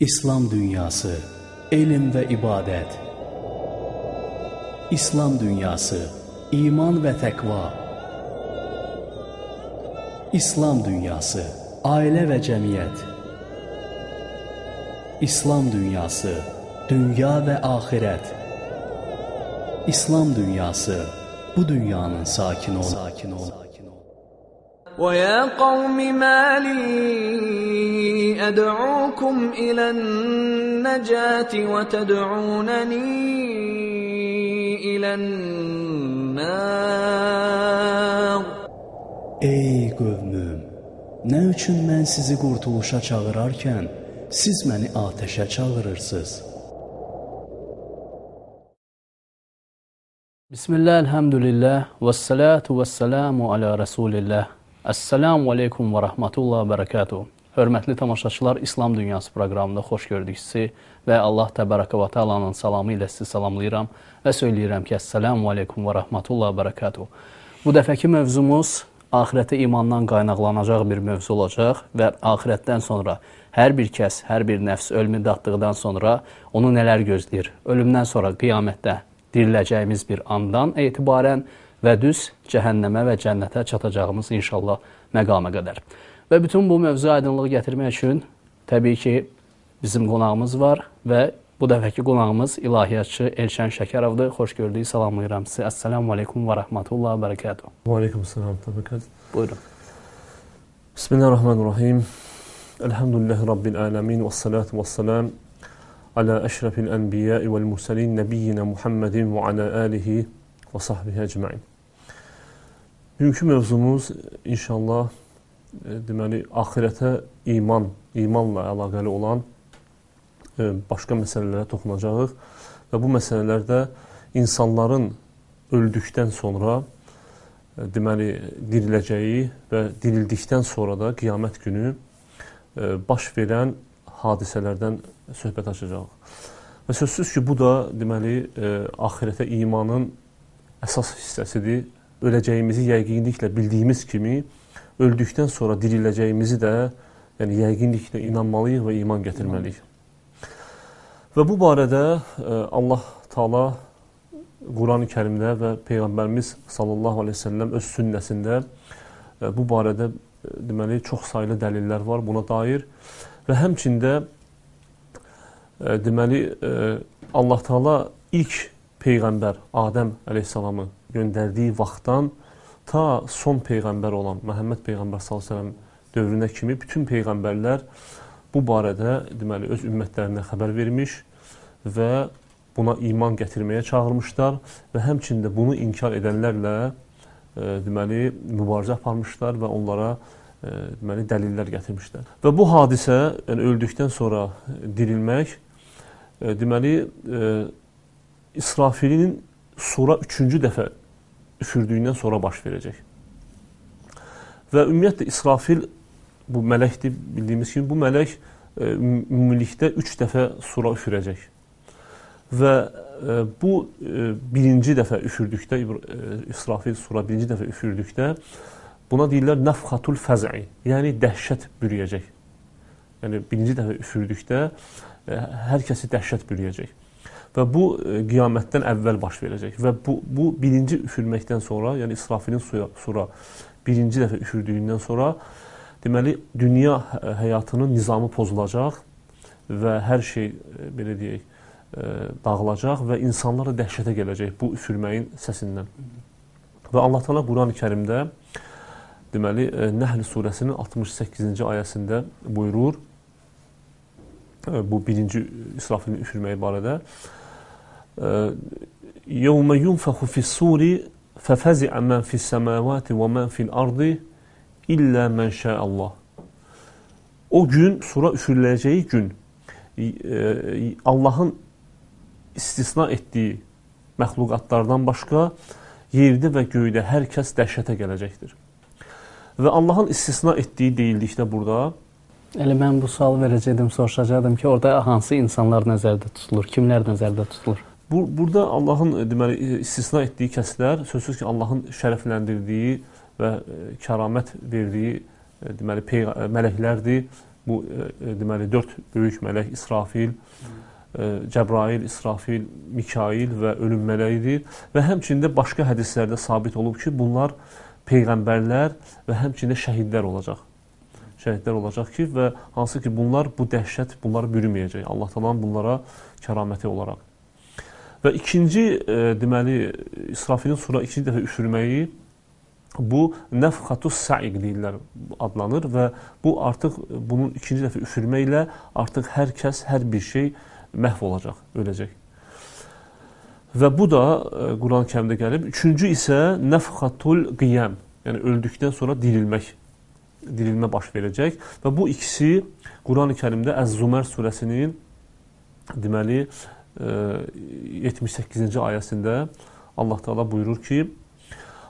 İslam dünyası, elm və ibadət. İslam dünyası, iman və təqva. İslam dünyası, ailə və cəmiyyət. İslam dünyası, dünya və axirət. İslam dünyası, bu dünyanın sakini ol. Sakin ol. ويا قوم ما لي أدعوكم إلى النجاة وتدعونني إلى النار Ey qövmüm, nə üçün mən sizi qurtuluşa çağırarkən siz məni atəşə çağırırsınız? Bismillah, elhamdülillah, və salatu və salamu alə Rasulillah. Əssalamu aleykum və rəhmətullah və bərəkatuhu. Hörmətli tamaşaçılar, İslam Dünyası proqramında xoş gördük sizi və Allah təbaraka və təalanın salamı ilə sizi salamlayıram və söyləyirəm ki, Əssalamu aleykum və rəhmətullah və bərəkatuhu. Bu dəfəki mövzumuz axirətə imandan qaynaqlanacaq bir mövzu olacaq və axirətdən sonra hər bir kəs, hər bir nəfs ölümü datdıqdan sonra onu nələr gözləyir? Ölümdən sonra qiyamətdə diriləcəyimiz bir andan etibarən və düz cəhənnəmə və cənnətə çatacağımız inşallah məqama qədər. Və bütün bu mövzu aydınlığı gətirmək üçün təbii ki, bizim qonağımız var və bu dəfəki qonağımız ilahiyyatçı Elşən Şəkərovdur. Xoş gördük, salamlayıram sizi. Əssalamu aleykum və rəhmətullah və bərəkatuhu. Və aleykum salam və bərəkatuhu. Buyurun. Bismillahirrahmanirrahim. Elhamdülillahi Rabbil ələmin və salatu və salam alə əşrəfil ənbiyyəi vəl mürsəlin nəbiyyinə Muhammedin və alə əlihi və sahbihi əcməin. Bugünkü mövzumuz inşallah e, deməli axirətə iman, imanla əlaqəli olan e, başqa məsələlərə toxunacağıq və bu məsələlərdə insanların öldükdən sonra e, deməli diriləcəyi və dirildikdən sonra da qiyamət günü baş verən hadisələrdən söhbət açacağıq. Və sözsüz ki, bu da deməli axirətə imanın əsas hissəsidir. Öləcəyimizi yəqinliklə bildiyimiz kimi öldükdən sonra diriləcəyimizi də yəni yəqinliklə inanmalıyıq və iman gətirməliyik. Və bu barədə Allah Taala Qurani Kərimdə və peyğəmbərimiz sallallahu əleyhi və səlləm öz sünnəsində bu barədə deməli çox saylı dəlillər var buna dair və həmçində e, deməli e, Allah Taala ilk peyğəmbər Adəm əleyhissalamı göndərdiyi vaxtdan ta son peyğəmbər olan Məhəmməd peyğəmbər sallallahu dövrünə kimi bütün peyğəmbərlər bu barədə deməli öz ümmətlərinə xəbər vermiş və buna iman gətirməyə çağırmışlar və həmçində bunu inkar edənlərlə e, deməli mübarizə aparmışlar və onlara e, deməli dəlillər gətirmişlər. Və bu hadisə, yəni öldükdən sonra dirilmək e, deməli e, İsrafilin sura üçüncü dəfə üfürdüyündən sonra baş verəcək. Və ümumiyyətlə İsrafil bu mələkdir, bildiyimiz kimi bu mələk e, ümumilikdə üç dəfə sura üfürəcək. Və e, bu e, birinci dəfə üfürdükdə, İsrafil sura birinci dəfə üfürdükdə buna deyirlər nəfxatul fəz'i, yəni dəhşət bürüyəcək. Yəni birinci dəfə üfürdükdə hər kəsi dəhşət bürüyəcək. Və bu e, qiyamətdən əvvəl baş verəcək. Və bu, bu birinci üfürməkdən sonra, yəni İsrafilin suya, sura birinci dəfə üfürdüyündən sonra deməli dünya həyatının nizamı pozulacaq və hər şey e, belə deyək e, dağılacaq və insanlar da dəhşətə gələcək bu üfürməyin səsindən. Və Allah Taala Qurani-Kərimdə deməli Nəhl surəsinin 68-ci ayəsində buyurur bu birinci İsrafilin üfürməyi barədə يَوْمَ يُنْفَخُ فِي السُّورِ فَفَزِعَ مَنْ فِي السَّمَاوَاتِ وَمَنْ فِي الْأَرْضِ İllə mən Allah. O gün, sura üfürüləcəyi gün e, Allahın istisna etdiyi məxluqatlardan başqa yerdə və göydə hər kəs dəhşətə gələcəkdir. Və Allahın istisna etdiyi deyildikdə burada Elə mən bu sualı verəcəkdim, soruşacaqdım ki, orada hansı insanlar nəzərdə tutulur, kimlər nəzərdə tutulur? Bu burada Allahın e, deməli e, istisna etdiyi kəslər sözsüz ki, Allahın şərəfləndirdiyi və e, kəramət verdiyi deməli mələklərdir Bu deməli 4 böyük mələk İsrafil, Cəbrail, İsrafil, Mikail və ölüm mələyidir və həmçində başqa hədislərdə sabit olub ki, bunlar peyğəmbərlər və həmçində şəhidlər olacaq. Şəhidlər olacaq ki, və hansı ki, bunlar bu dəhşət bunları bürüməyəcək. Allah Taala'nın bunlara kəraməti olaraq. Və ikinci e, deməli İsrafilin sura ikinci dəfə üfürməyi bu nəfxatus sa'iq deyirlər, adlanır və bu artıq bunun ikinci dəfə üfürməklə artıq hər kəs, hər bir şey məhv olacaq, öləcək. Və bu da e, Quran-ı Kərimdə gəlib. Üçüncü isə nəfxatul qiyam, yəni öldükdən sonra dirilmək, dirilmə baş verəcək və bu ikisi Quran-ı Kərimdə Əz-Zumər surəsinin deməli 78-ci ayəsində Allah Teala buyurur ki: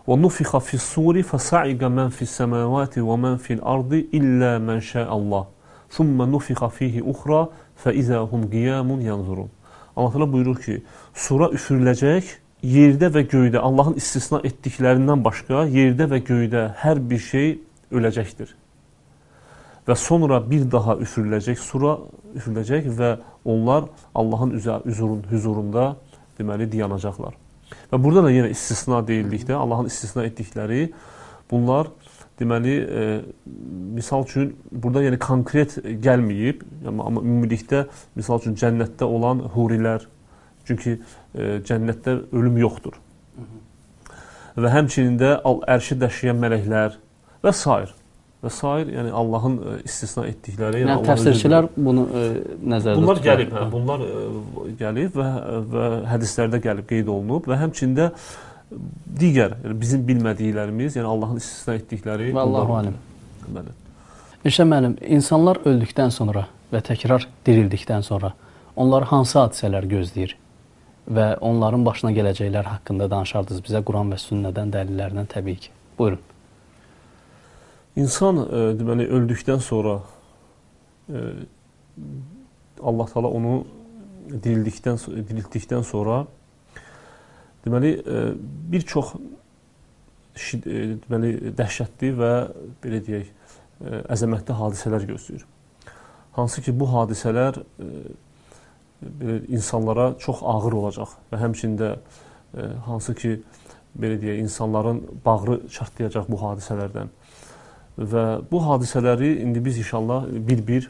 "Və nufixa fis-suri fasa'iqa men fis-semawati və men fil-ardi illə men şa'a Allah. Summa nufixa fihi ukhra feiza hum qiyamun yanzurun." Allah Teala buyurur ki, sura üfürüləcək yerdə və göydə Allahın istisna etdiklərindən başqa yerdə və göydə hər bir şey öləcəkdir. Və sonra bir daha üfürüləcək sura üfürüləcək və onlar Allahın üzurun, huzurunda deməli dayanacaqlar. Və burada da yenə istisna deyildikdə, Allahın istisna etdikləri bunlar deməli e, misal üçün burada yəni konkret gəlməyib, amma, amma ümumilikdə misal üçün cənnətdə olan hurilər, çünki e, cənnətdə ölüm yoxdur. Və həmçinin də ərşi daşıyan mələklər və s və s. yəni Allahın e, istisna etdikləri, yəni, yəni təfsirçilər bunu ə, e, nəzərdə bunlar tutar. gəlib, hə, bunlar ə, e, gəlib və və hədislərdə gəlib qeyd olunub və həmçində digər yəni bizim bilmədiklərimiz, yəni Allahın istisna etdikləri Vallahu alim. Bəli. İrşad müəllim, insanlar öldükdən sonra və təkrar dirildikdən sonra onları hansı hadisələr gözləyir? Və onların başına gələcəklər haqqında danışardınız bizə Quran və sünnədən dəlillərdən təbii ki. Buyurun. İnsan e, deməli öldükdən sonra e, Allah Taala onu dirildikdən dirildikdən sonra deməli e, bir çox e, deməli dəhşətli və belə deyək e, əzəmətli hadisələr gözləyir. Hansı ki bu hadisələr e, belə insanlara çox ağır olacaq və həmçində e, hansı ki belə deyək insanların bağrı çartlayacaq bu hadisələrdən. Və bu hadisələri indi biz inşallah bir-bir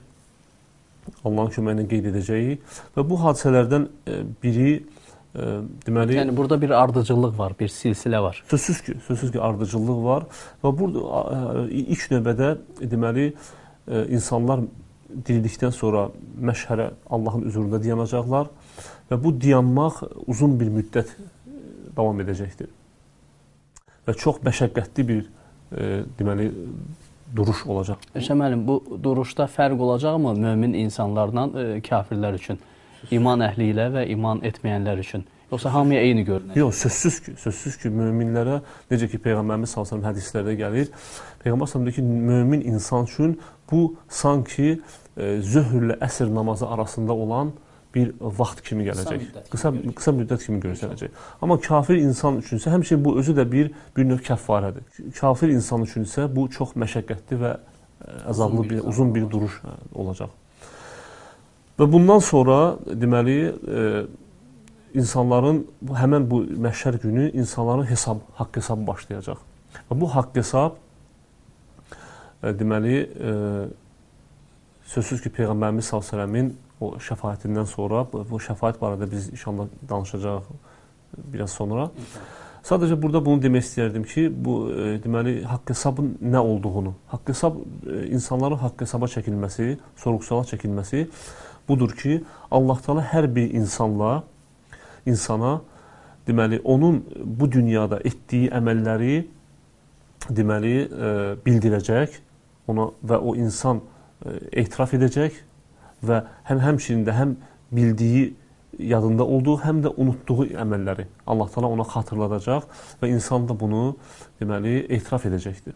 Allahın köməyi ilə qeyd edəcəyik və bu hadisələrdən e, biri e, deməli Yəni burada bir ardıcıllıq var, bir silsilə var. Sözsüz ki, sözsüz ki ardıcıllıq var və burada e, ilk növbədə deməli insanlar dirildikdən sonra məşhərə Allahın huzurunda dayanacaqlar və bu dayanmaq uzun bir müddət davam edəcəkdir. Və çox məşəqqətli bir e, deməli duruş olacaq. Əşə müəllim, bu duruşda fərq olacaqmı mömin insanlarla e, kafirlər üçün? İman əhli ilə və iman etməyənlər üçün? Yoxsa hamıya eyni görünür? Yox, sözsüz ki, sözsüz ki, möminlərə necə ki peyğəmbərimiz sallallahu əleyhi hədislərdə gəlir, peyğəmbər sallallahu ki, mömin insan üçün bu sanki e, zöhrlə əsr namazı arasında olan bir vaxt kimi gələcək. Qısa müddət, qısa müddət kimi göstərəcək. Amma kafir insan üçün isə həmçinin bu özü də bir bir növ kəffarədir. Kafir insan üçün isə bu çox məşəqqətli və e, əzablı bir, uzun bir duruş hə, olacaq. Və bundan sonra deməli e, insanların həmin bu məhşər günü insanların hesab, haqq hesabı başlayacaq. Və bu haqq hesab e, deməli e, sözsüz ki peyğəmbərimiz səlləmin o şəfaətindən sonra bu, şəfaət barədə biz inşallah danışacağıq biraz sonra. Sadəcə burada bunu demək istəyərdim ki, bu e, deməli haqq hesabın nə olduğunu, haqq hesab e, insanların haqq hesaba çəkilməsi, sorğu-suala çəkilməsi budur ki, Allah Taala hər bir insanla insana deməli onun bu dünyada etdiyi əməlləri deməli e, bildirəcək ona və o insan e, etiraf edəcək və həm həmçinin də həm bildiyi yadında olduğu, həm də unutduğu əməlləri Allah Taala ona xatırladacaq və insan da bunu deməli etiraf edəcəkdir.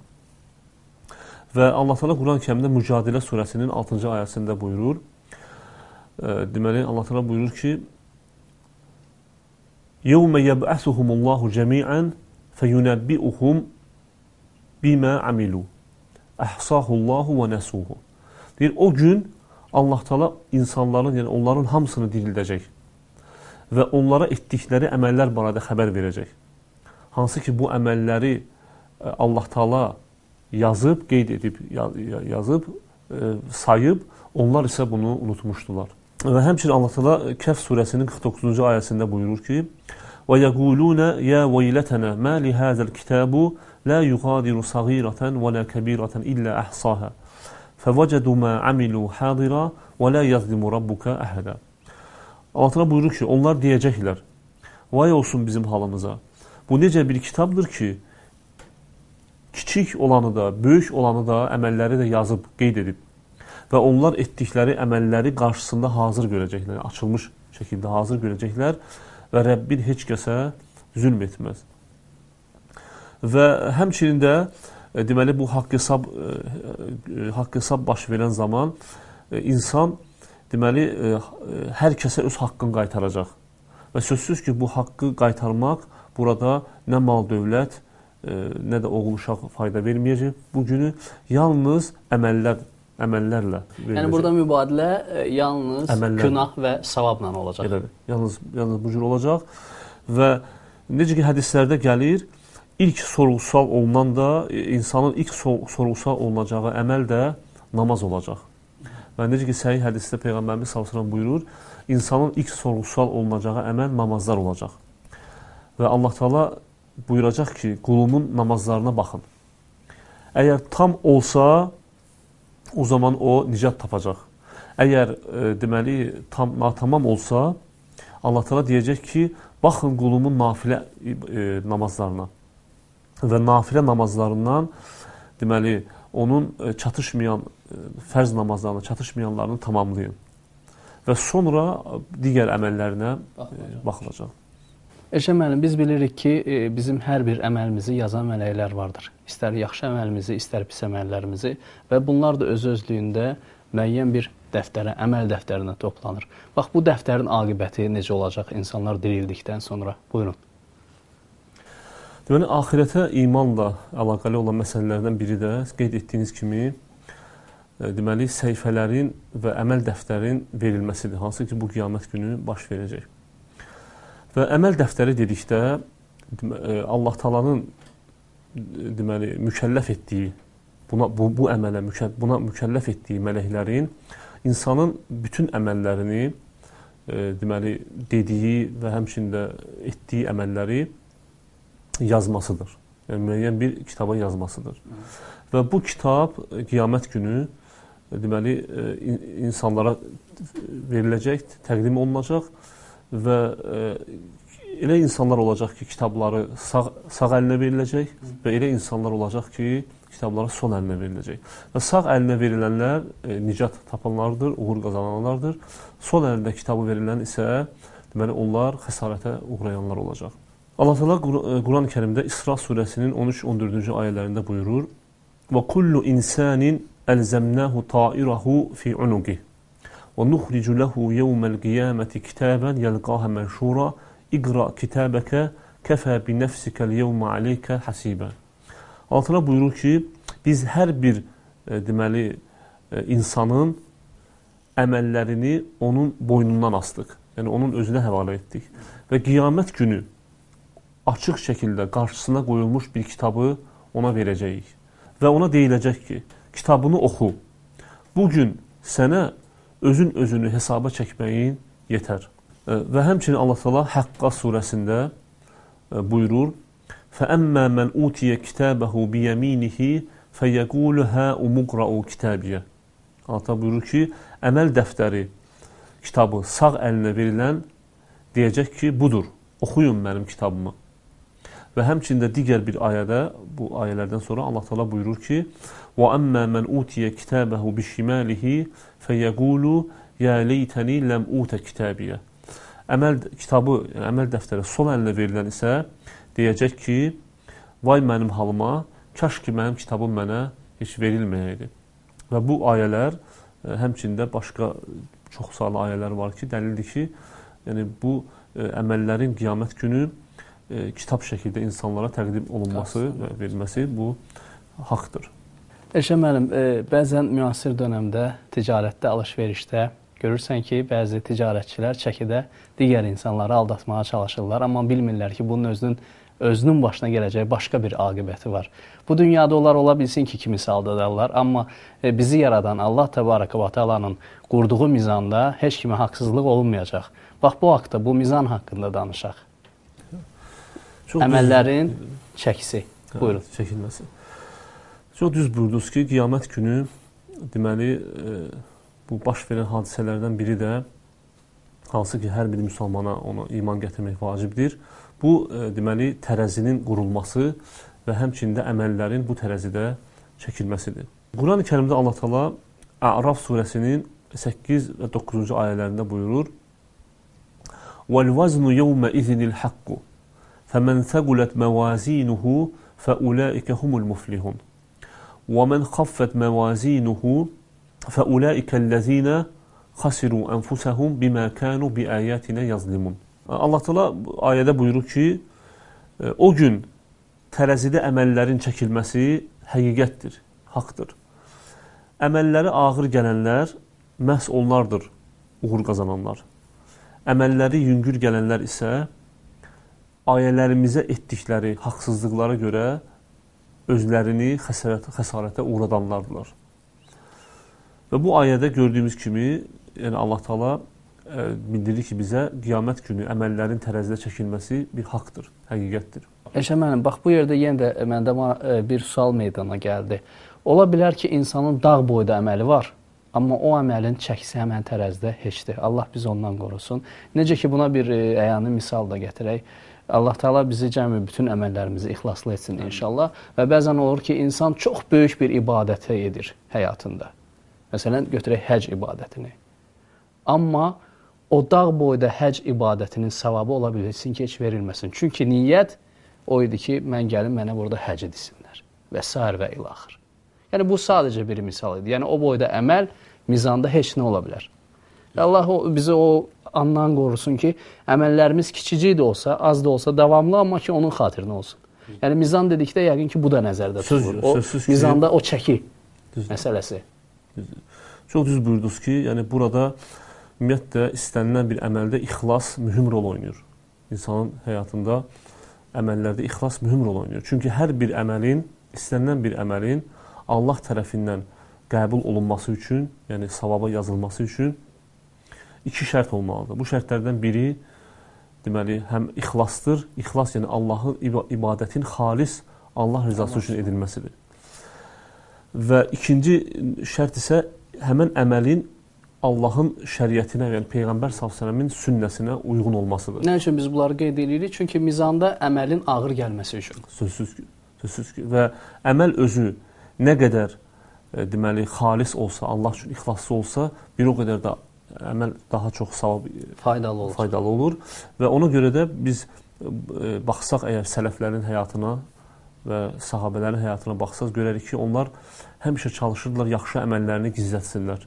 Və Allah Taala Quran-Kərimdə Mücadilə surəsinin 6-cı ayəsində buyurur. Deməli Allah Taala buyurur ki: "Yevme yeb'asuhumullahu cemi'an feyunabbi'uhum bima amilu. Ahsahullahu və nasuhu." Deyir, o gün Allah Taala insanların, yəni onların hamısını dirildəcək və onlara etdikləri əməllər barədə xəbər verəcək. Hansı ki, bu əməlləri e, Allah Taala yazıb, qeyd edib, yazıb, e, sayıb, onlar isə bunu unutmuşdular. Və həmçinin Allah Taala Kəf surəsinin 49-cu ayəsində buyurur ki: "Və yəquluna ya veyletana ma li hazal kitabu la yughadiru saghiratan və la kabiratan illa ahsaha." فَوَجَدُوا مَا عَمِلُوا حَاضِرًا وَلَا يَظْلِمُ رَبُّكَ أَحَدًا Allah buyurur ki, onlar deyəcəklər, vay olsun bizim halımıza. Bu necə bir kitabdır ki, kiçik olanı da, böyük olanı da, əməlləri də yazıb, qeyd edib. Və onlar etdikləri əməlləri qarşısında hazır görəcəklər, açılmış şəkildə hazır görəcəklər və Rəbbin heç kəsə zülm etməz. Və həmçinin də E, deməli bu haqq hesab e, e, haqq hesab baş verən zaman insan deməli hər kəsə öz haqqını qaytaracaq. Və sözsüz ki, bu haqqı qaytarmaq burada nə mal dövlət, nə də oğul uşaq fayda verməyəcək. Bu günü yalnız əməllər əməllərlə veriləcək. Yəni burada mübadilə yalnız əməllər. günah və savabla olacaq. Elədir. Yalnız yalnız bu cür olacaq və necə ki hədislərdə gəlir, ilk sorğu-sual olunan da e, insanın ilk sorğu-sual olunacağı əməl də namaz olacaq. Və necə ki səhih hədisdə peyğəmbərimiz sallallahu buyurur, insanın ilk sorğu-sual olunacağı əməl namazlar olacaq. Və Allah Taala buyuracaq ki, qulumun namazlarına baxın. Əgər tam olsa, o zaman o nicat tapacaq. Əgər e, deməli tam natamam olsa, Allah Taala deyəcək ki, baxın qulumun nafilə e, namazlarına və nafilə namazlarından deməli onun e, çatışmayan e, fərz namazlarına çatışmayanlarını tamamlayın. Və sonra digər əməllərinə e, baxılacaq. Eşə müəllim, biz bilirik ki, bizim hər bir əməlimizi yazan mələklər vardır. İstər yaxşı əməlimizi, istər pis əməllərimizi və bunlar da öz özlüyündə müəyyən bir dəftərə, əməl dəftərinə toplanır. Bax bu dəftərin aqibəti necə olacaq insanlar dirildikdən sonra? Buyurun. Deməli, axirətə imanla əlaqəli olan məsələlərdən biri də qeyd etdiyiniz kimi e, deməli səhifələrin və əməl dəftərin verilməsidir, hansı ki bu qiyamət günü baş verəcək. Və əməl dəftəri dedikdə e, Allah Taala'nın deməli mükəlləf etdiyi buna bu, bu əmələ mükə, buna mükəlləf etdiyi mələklərin insanın bütün əməllərini e, deməli dediyi və həmçində etdiyi əməlləri yazmasıdır. Yəni müəyyən bir kitaba yazmasıdır. Hı. Və bu kitab qiyamət günü deməli insanlara veriləcək, təqdim olunacaq və elə insanlar olacaq ki, kitabları sağ, sağ əlinə veriləcək və elə insanlar olacaq ki, kitabları sol əlinə veriləcək. Və sağ əlinə verilənlər e, nicat tapanlardır, uğur qazananlardır. Sol əlində kitabı verilən isə deməli onlar xəsarətə uğrayanlar olacaq. Allah Teala e, Quran-ı Kərimdə İsra surəsinin 13-14-cü ayələrində buyurur: "Və kullu insanin elzemnahu ta'irahu fi unuqi və nuxricu lehu yawmal qiyamati kitaban yalqaha manshura iqra kitabaka kəfə bi nefsika al-yawma alayka hasiba." Allah Teala buyurur ki, biz hər bir e, deməli e, insanın əməllərini onun boynundan astıq. Yəni onun özünə həvalə etdik. Və qiyamət günü açıq şəkildə qarşısına qoyulmuş bir kitabı ona verəcəyik. Və ona deyiləcək ki, kitabını oxu. Bu gün sənə özün özünü hesaba çəkməyin yetər. E, və həmçinin Allah Taala Həqqa surəsində e, buyurur: "Fəəmmə men utiyə kitabəhu biyəminihi fəyəqulu hə umqra'u kitabiyə." Allah buyurur ki, əməl dəftəri kitabı sağ əlinə verilən deyəcək ki, budur, oxuyun mənim kitabımı. Və həmçində digər bir ayədə, bu ayələrdən sonra Allah Taala buyurur ki: "Və amma men utiya kitabehu bişimalihi feyaqulu ya leytani lam uta kitabiyə." Əməl kitabı, yəni əməl dəftəri sol əlinə verilən isə deyəcək ki: "Vay mənim halıma, kaş ki mənim kitabım mənə heç verilməyəydi." Və bu ayələr e, həmçində başqa çox saylı ayələr var ki, dəlildir ki, yəni bu e, əməllərin qiyamət günü e, kitab şəkildə insanlara təqdim olunması və verilməsi bu haqdır. Eşə müəllim, e, bəzən müasir dövrdə ticarətdə, alış-verişdə görürsən ki, bəzi ticarətçilər çəkidə digər insanları aldatmağa çalışırlar, amma bilmirlər ki, bunun özünün özünün başına gələcək başqa bir aqibəti var. Bu dünyada onlar ola bilsin ki, kimisi aldadarlar, amma e, bizi yaradan Allah Təbaraka və Taalanın qurduğu mizanda heç kimə haqsızlıq olmayacaq. Bax bu haqqda, bu mizan haqqında danışaq. Çox Əməllərin düz... çəkisi. Buyurun. Hə, çəkilməsi. Çox düz buyurdunuz ki, qiyamət günü deməli e, bu baş verən hadisələrdən biri də hansı ki, hər bir müsəlmana ona iman gətirmək vacibdir. Bu e, deməli tərəzinin qurulması və həmçində əməllərin bu tərəzidə çəkilməsidir. Quran-ı Kərimdə Allah Taala A'raf surəsinin 8 və 9-cu ayələrində buyurur: "Vel-vaznu yawma izinil hakku. Femen thaqulat mawazinuhu fa ulaika humul muflihun." وَمَنْ خَفَّتْ مَوَازِينُهُ فَأُولَٰئِكَ الَّذ۪ينَ خَسِرُوا أَنْفُسَهُمْ بِمَا كَانُوا بِآيَاتِنَا يَظْلِمُونَ Allah Teala ayədə buyurur ki, o gün tərəzidə əməllərin çəkilməsi həqiqətdir, haqdır. Əməlləri ağır gələnlər məhz onlardır uğur qazananlar. Əməlləri yüngül gələnlər isə ayələrimizə etdikləri haqsızlıqlara görə özlərini xəsarətə, xəsarətə uğradanlardılar. Və bu ayədə gördüyümüz kimi, yəni Allah Taala e, bildirir ki, bizə qiyamət günü əməllərin tərəzidə çəkilməsi bir haqqdır, həqiqətdir. Eşə mənim, bax bu yerdə yenə də məndə e, bir sual meydana gəldi. Ola bilər ki, insanın dağ boyda əməli var, amma o əməlin çəkisi həmən tərəzidə heçdir. Allah biz ondan qorusun. Necə ki, buna bir e, əyani misal da gətirək. Allah Taala bizi cəmi bütün əməllərimizi ixlaslı etsin inşallah. Və bəzən olur ki, insan çox böyük bir ibadətə edir həyatında. Məsələn, götürək həcc ibadətini. Amma o dağ boyda həcc ibadətinin savabı ola bilsin ki, heç verilməsin. Çünki niyyət o idi ki, mən gəlim mənə burada həcc etsinlər və s. və ilaxır. Yəni bu sadəcə bir misal idi. Yəni o boyda əməl mizanda heç nə ola bilər. Allah o, bizi o andan qorusun ki, əməllərimiz kiçicik də olsa, az da olsa davamlı, amma ki, onun xatirinə olsun. Yəni mizan dedikdə yəqin ki, bu da nəzərdə tutulur. O ki, mizanda o çəki düzdür. məsələsi. Düzdür. Çox düz buyurdunuz ki, yəni burada ümumiyyətlə istənilən bir əməldə ixlas mühüm rol oynayır. İnsanın həyatında əməllərdə ixlas mühüm rol oynayır. Çünki hər bir əməlin, istənilən bir əməlin Allah tərəfindən qəbul olunması üçün, yəni savaba yazılması üçün iki şərt olmalıdır. Bu şərtlərdən biri deməli həm ixlasdır. İxlas yəni Allahın ibadətin xalis Allah rızası üçün edilməsidir. Və ikinci şərt isə həmin əməlin Allahın şəriətinə, yəni Peyğəmbər s.ə.v-in sünnəsinə uyğun olmasıdır. Nə üçün biz bunları qeyd edirik? Çünki mizanda əməlin ağır gəlməsi üçün. Sözsüz ki, sözsüz ki. Və əməl özü nə qədər e, deməli xalis olsa, Allah üçün ixlaslı olsa, bir o qədər də əməl daha çox savab faydalı olur. faydalı olur və ona görə də biz e, baxsaq əgər sələflərin həyatına və sahabələrin həyatına baxsaq görərik ki, onlar həmişə çalışırdılar yaxşı əməllərini gizlətsinlər.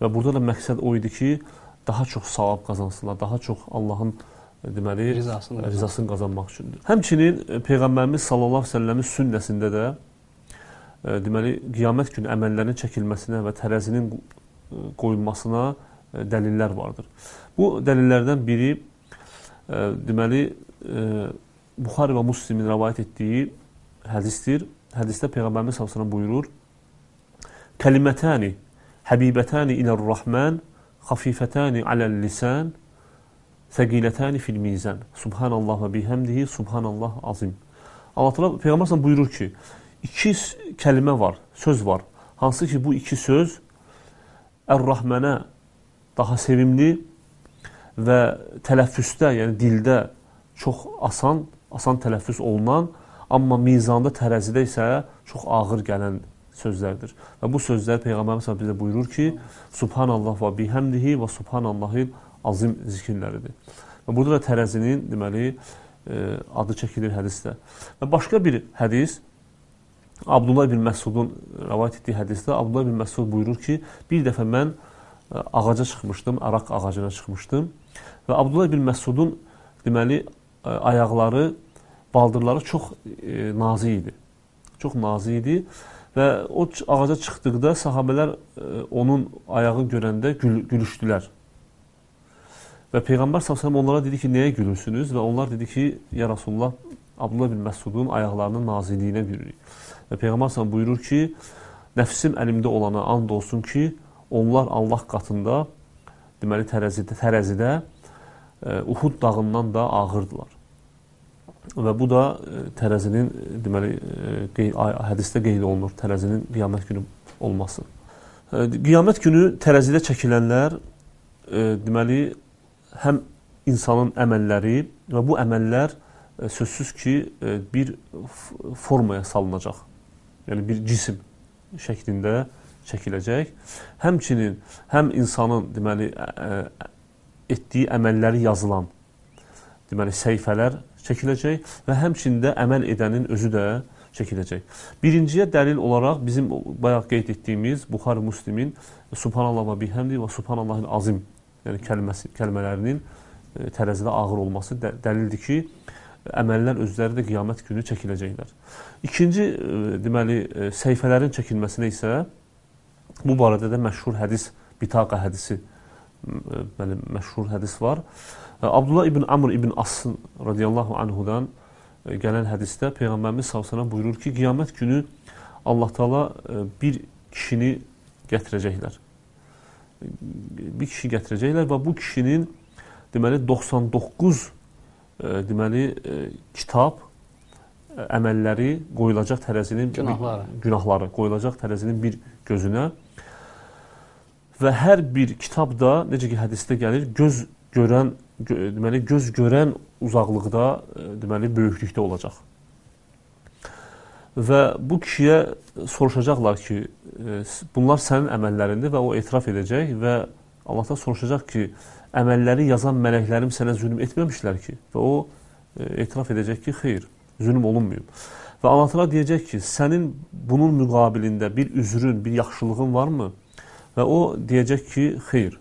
Və burada da məqsəd o idi ki, daha çox savab qazansınlar, daha çox Allahın e, deməli rizasını, rizasını qazanmaq üçündür. Həmçinin e, peyğəmbərimiz sallallahu əleyhi və səlləmin sünnəsində də deməli qiyamət günü əməllərin çəkilməsinə və tərəzinin qoyulmasına e, dəlillər vardır. Bu dəlillərdən biri e, deməli e, Buxari və Müslimin rivayet etdiyi hədisdir. Hədisdə Peyğəmbərimiz sallallahu buyurur: "Kəlimətani habibətani ilə'r-Rahman, xafifətani aləl-lisan, Səqilətəni fil mizan. Subhanallah və bihamdihi, subhanallah azim. Allah Teala Peyğəmbər buyurur ki, iki kəlmə var, söz var. Hansı ki bu iki söz Ər-Rahmənə daha sevimli və tələffüsdə, yəni dildə çox asan, asan tələffüs olunan, amma mizanda, tərəzidə isə çox ağır gələn sözlərdir. Və bu sözlər Peyğəmbərimiz bizə buyurur ki, Subhanallah və bihəmdihi və Subhanallahil azim zikirləridir. Və burada da tərəzinin deməli e, adı çəkilir hədisdə. Və başqa bir hədis Abdullah bin Məsudun rəvayət etdiyi hədisdə Abdullah bin Məsud buyurur ki, bir dəfə mən e, ağaca çıxmışdım, araq ağacına çıxmışdım və Abdullah bin Məsudun deməli e, ayaqları, baldırları çox e, nazik idi. Çox nazik idi Və o ağaca çıxdıqda sahabelər e, onun ayağı görəndə gül gülüşdülər. Və Peyğəmbər s.ə.v onlara dedi ki, nəyə gülürsünüz? Və onlar dedi ki, ya Rasulullah, Abdullah bin Məsudun ayaqlarının naziliyinə gülürük. Və Peyğəmbər s.ə.v buyurur ki, nəfsim əlimdə olana and olsun ki, onlar Allah qatında, deməli tərəzidə, tərəzidə e, Uhud dağından da ağırdılar. Və bu da e, tərəzinin deməli qey hədisdə qeyd olunur, tərəzinin qiyamət günü olması. Qiyamət günü tərəzidə çəkilənlər deməli həm insanın əməlləri və bu əməllər e, sözsüz ki, e, bir formaya salınacaq. Yəni bir cisim şəklində çəkiləcək. Həmçinin həm insanın deməli etdiyi əməlləri yazılan deməli səhifələr çəkiləcək və həmçində əməl edənin özü də çəkiləcək. Birinciyə dəlil olaraq bizim bayaq qeyd etdiyimiz Buxari Müslimin Subhanallah və bihamdi və Subhanallahil azim yəni kəlməsi, kəlmələrinin e, tərəzidə ağır olması də, dəlildir ki, əməllər özləri də qiyamət günü çəkiləcəklər. İkinci e, deməli e, səhifələrin çəkilməsinə isə bu barədə də məşhur hədis, bitaqa hədisi belə məşhur hədis var. Abdullah ibn Amr ibn As radiyallahu anhudan gələn hədisdə peyğəmbərimiz sallallahu buyurur ki, qiyamət günü Allah Taala bir kişini gətirəcəklər bir kişi gətirəcəklər və bu kişinin deməli 99 e, deməli kitab əməlləri qoyulacaq tərəzinin günahları. Günahları qoyulacaq tərəzinin bir gözünə və hər bir kitabda necə ki hədisdə gəlir göz görən gö, deməli göz görən uzaqlıqda deməli böyüklükdə olacaq. Və bu kişiyə soruşacaqlar ki, bunlar sənin əməllərindir və o etiraf edəcək və Allahdan soruşacaq ki, əməlləri yazan mələklərim sənə zülm etməmişlər ki və o e, etiraf edəcək ki, xeyr, zülm olunmayıb. Və Allah təala deyəcək ki, sənin bunun müqabilində bir üzrün, bir yaxşılığın varmı? Və o deyəcək ki, xeyr,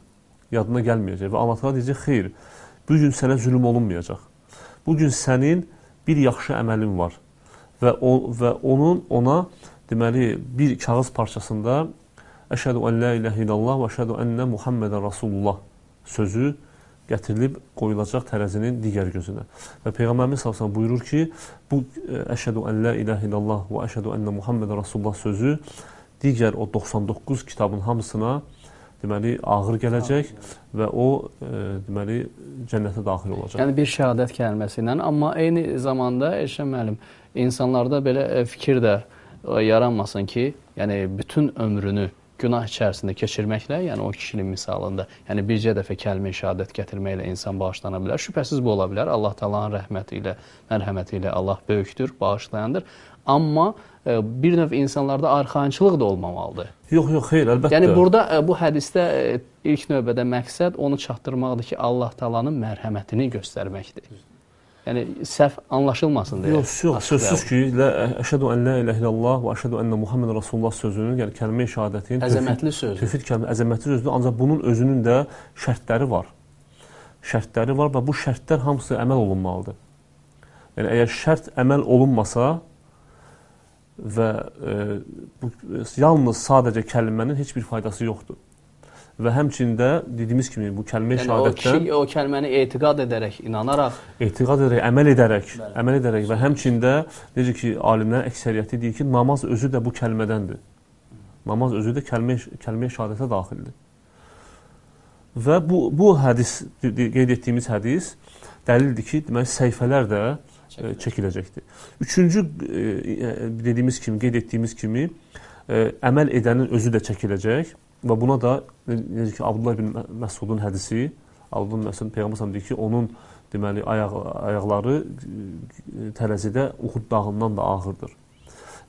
yadına gəlməyəcək və Allah təala deyəcək, xeyr, bu gün sənə zülm olunmayacaq. Bu gün sənin bir yaxşı əməlin var və o və onun ona deməli bir kağız parçasında əşhədu en la ilahe illallah və əşhədu enne Muhammeden Rasulullah sözü gətirilib qoyulacaq tərəzinin digər gözünə. Və Peyğəmbərimiz sallallahu buyurur ki, bu əşhədu en la ilahe illallah və əşhədu enne Muhammeden Rasulullah sözü digər o 99 kitabın hamısına deməli ağır gələcək və o e, deməli cənnətə daxil olacaq. Yəni bir şahadət kəlməsi ilə, amma eyni zamanda Eşən müəllim insanlarda belə e, fikir də e, yaranmasın ki, yəni bütün ömrünü günah içərisində keçirməklə, yəni o kişinin misalında, yəni bircə dəfə kəlmə şahadət gətirməklə insan bağışlana bilər. Şübhəsiz bu ola bilər. Allah Taala'nın rəhməti ilə, mərhəməti ilə Allah böyükdür, bağışlayandır. Amma e, bir növ insanlarda arxayınçılıq da olmamalıdır. Yox, yox, xeyr, əlbəttə. Yəni burada bu hədisdə ilk növbədə məqsəd onu çatdırmaqdır ki, Allah Taala'nın mərhəmətini göstərməkdir. Yəni səhv anlaşılmasın deyə. Yox, yox, sözsüz ki, la əşhədu en la ilahe illallah və əşhədu enne Muhammed Rasulullah sözünün, yəni kəlmə-i şahadətin əzəmətli sözdür. Tövhid kəlmə əzəmətli sözdür, ancaq bunun özünün də şərtləri var. Şərtləri var və bu şərtlər hamısı əməl olunmalıdır. Yəni əgər şərt əməl olunmasa və e, bu yalnız sadəcə kəlmənin heç bir faydası yoxdur və həmçində dediyimiz kimi bu kəlmə yəni, şahadətdən o, kişi, o kəlməni etiqad edərək, inanaraq, etiqad edərək, əməl edərək, Bəli. əməl edərək və həmçində necə ki alimlərin əksəriyyəti deyir ki, namaz özü də bu kəlmədəndir. Namaz özü də kəlmə kəlmə şahadətə daxildir. Və bu bu hədis qeyd etdiyimiz hədis dəlildir ki, deməli səhifələr də e, çəkiləcək. çəkiləcəkdir. Üçüncü e, e, dediyimiz kimi, qeyd etdiyimiz kimi əməl edənin özü də çəkiləcək Və buna da necə ki Abdullah ibn Məsudun hədisi, Abdullah ibn Məsud peyğəmbər deyir ki, onun deməli ayaq ayaqları e, tərəzidə Uhud dağından da ağırdır.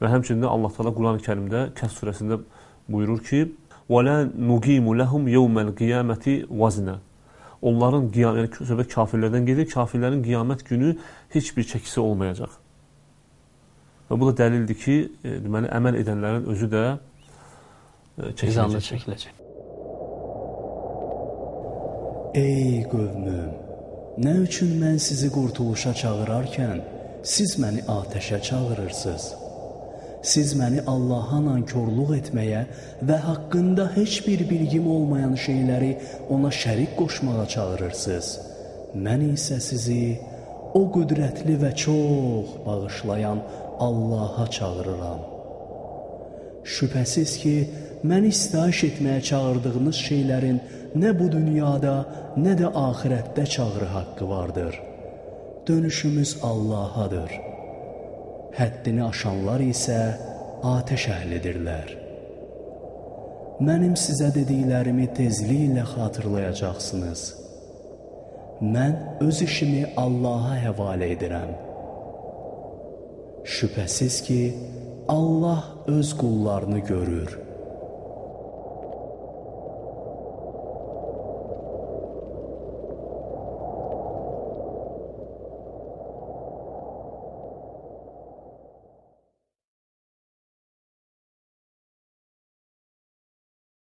Və həmçinin Allah Taala Qurani-Kərimdə Kəhf surəsində buyurur ki: "Və la nuqimu lahum yawmal qiyamati vazna." Onların qiyam, yəni söhbət kafirlərdən gedir. Kafirlərin qiyamət günü heç bir çəkisi olmayacaq. Və bu da dəlildir ki, e, deməli əməl edənlərin özü də Cəzanlı çəkiləcək. Ey qövmüm, nə üçün mən sizi qurtuluşa çağırarkən siz məni atəşə çağırırsınız? Siz məni Allaha nankorluq etməyə və haqqında heç bir bilgim olmayan şeyləri ona şərik qoşmağa çağırırsınız. Mən isə sizi o qüdrətli və çox bağışlayan Allaha çağırıram. Şübhəsiz ki, məni istahiş etməyə çağırdığınız şeylərin nə bu dünyada, nə də axirətdə çağrı haqqı vardır. Dönüşümüz Allahadır. Həddini aşanlar isə atəş əhlidirlər. Mənim sizə dediklərimi tezliklə xatırlayacaqsınız. Mən öz işimi Allaha həvalə edirəm. Şübhəsiz ki, Allah öz qullarını görür.